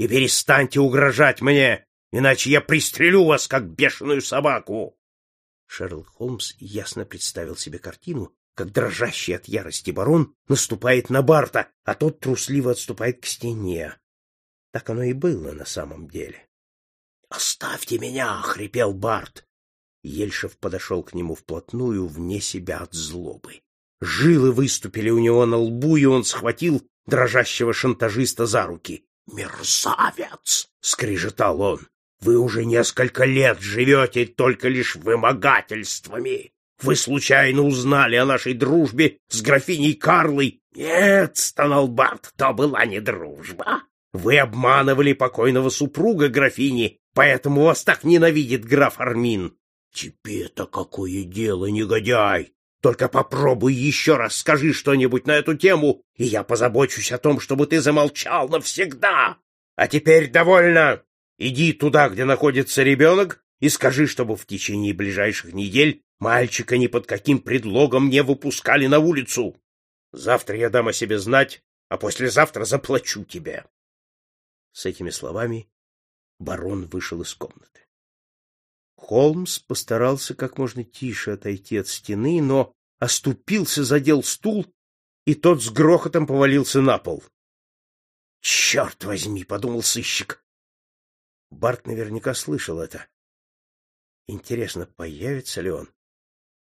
и перестаньте угрожать мне, иначе я пристрелю вас, как бешеную собаку. Шерлок Холмс ясно представил себе картину, как дрожащий от ярости барон наступает на Барта, а тот трусливо отступает к стене. Так оно и было на самом деле. «Оставьте меня!» — хрипел Барт. Ельшев подошел к нему вплотную, вне себя от злобы. Жилы выступили у него на лбу, и он схватил дрожащего шантажиста за руки. «Мерзавец!» — скрижетал он. «Вы уже несколько лет живете только лишь вымогательствами. Вы случайно узнали о нашей дружбе с графиней Карлой?» «Нет!» — стонал Барт, — «то была не дружба. Вы обманывали покойного супруга графини, поэтому вас так ненавидит граф Армин. Тебе-то какое дело, негодяй! Только попробуй еще раз скажи что-нибудь на эту тему, и я позабочусь о том, чтобы ты замолчал навсегда. А теперь довольно. Иди туда, где находится ребенок, и скажи, чтобы в течение ближайших недель мальчика ни под каким предлогом не выпускали на улицу. Завтра я дам о себе знать, а послезавтра заплачу тебе. С этими словами барон вышел из комнаты. Холмс постарался как можно тише отойти от стены, но оступился, задел стул, и тот с грохотом повалился на пол. «Черт возьми!» — подумал сыщик. Барт наверняка слышал это. Интересно, появится ли он?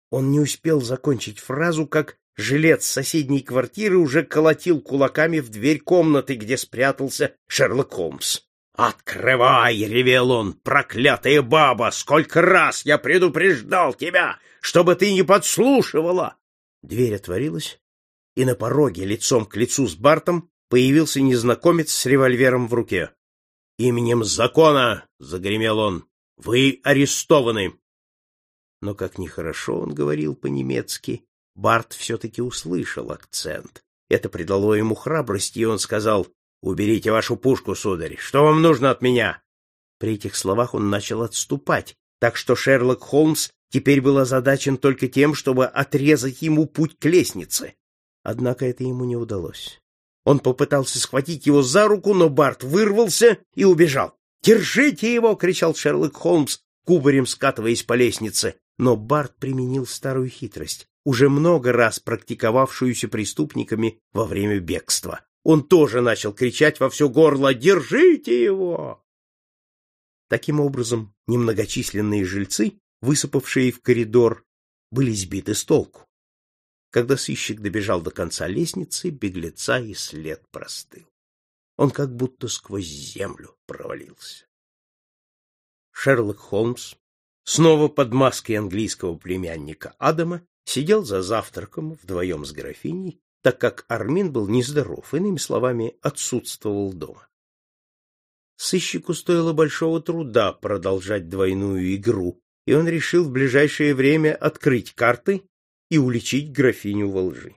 Он не успел закончить фразу, как жилец соседней квартиры уже колотил кулаками в дверь комнаты, где спрятался Шерлок Холмс. «Открывай!» — ревел он. «Проклятая баба! Сколько раз я предупреждал тебя, чтобы ты не подслушивала!» Дверь отворилась, и на пороге, лицом к лицу с Бартом, появился незнакомец с револьвером в руке. «Именем закона!» — загремел он. «Вы арестованы!» Но как нехорошо он говорил по-немецки, Барт все-таки услышал акцент. Это придало ему храбрости, и он сказал Уберите вашу пушку, сударь. Что вам нужно от меня? При этих словах он начал отступать, так что Шерлок Холмс теперь был озадачен только тем, чтобы отрезать ему путь к лестнице. Однако это ему не удалось. Он попытался схватить его за руку, но Барт вырвался и убежал. «Держите его!» — кричал Шерлок Холмс, кубарем скатываясь по лестнице. Но Барт применил старую хитрость, уже много раз практиковавшуюся преступниками во время бегства. Он тоже начал кричать во все горло «Держите его!». Таким образом, немногочисленные жильцы, высыпавшие в коридор, были сбиты с толку. Когда сыщик добежал до конца лестницы, беглеца и след простыл. Он как будто сквозь землю провалился. Шерлок Холмс, снова под маской английского племянника Адама, сидел за завтраком вдвоем с графиней так как Армин был нездоров, иными словами, отсутствовал дома. Сыщику стоило большого труда продолжать двойную игру, и он решил в ближайшее время открыть карты и уличить графиню во лжи.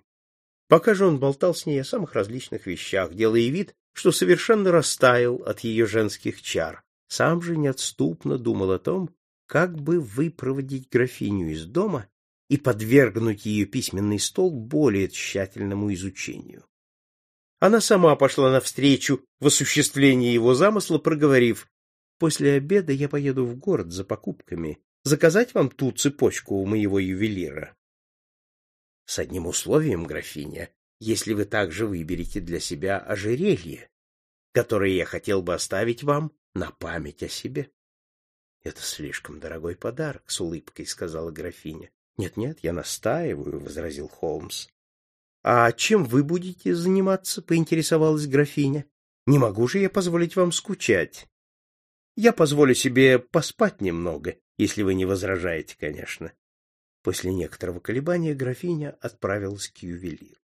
Пока же он болтал с ней о самых различных вещах, делая вид, что совершенно растаял от ее женских чар, сам же неотступно думал о том, как бы выпроводить графиню из дома и подвергнуть ее письменный стол более тщательному изучению. Она сама пошла навстречу в осуществлении его замысла, проговорив, «После обеда я поеду в город за покупками, заказать вам ту цепочку у моего ювелира». «С одним условием, графиня, если вы также выберете для себя ожерелье, которое я хотел бы оставить вам на память о себе». «Это слишком дорогой подарок», — с улыбкой сказала графиня. Нет-нет, я настаиваю, возразил Холмс. А чем вы будете заниматься? поинтересовалась графиня. Не могу же я позволить вам скучать. Я позволю себе поспать немного, если вы не возражаете, конечно. После некоторого колебания графиня отправилась к ювелиру.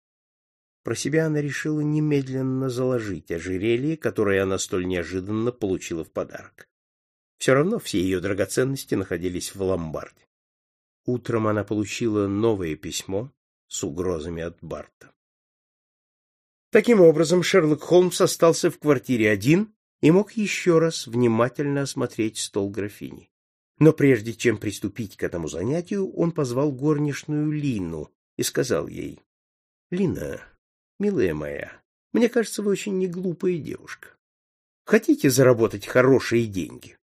Про себя она решила немедленно заложить ожерелье, которое она столь неожиданно получила в подарок. Все равно все ее драгоценности находились в ломбарде. Утром она получила новое письмо с угрозами от Барта. Таким образом, Шерлок Холмс остался в квартире один и мог еще раз внимательно осмотреть стол графини. Но прежде чем приступить к этому занятию, он позвал горничную Лину и сказал ей, — Лина, милая моя, мне кажется, вы очень неглупая девушка. Хотите заработать хорошие деньги?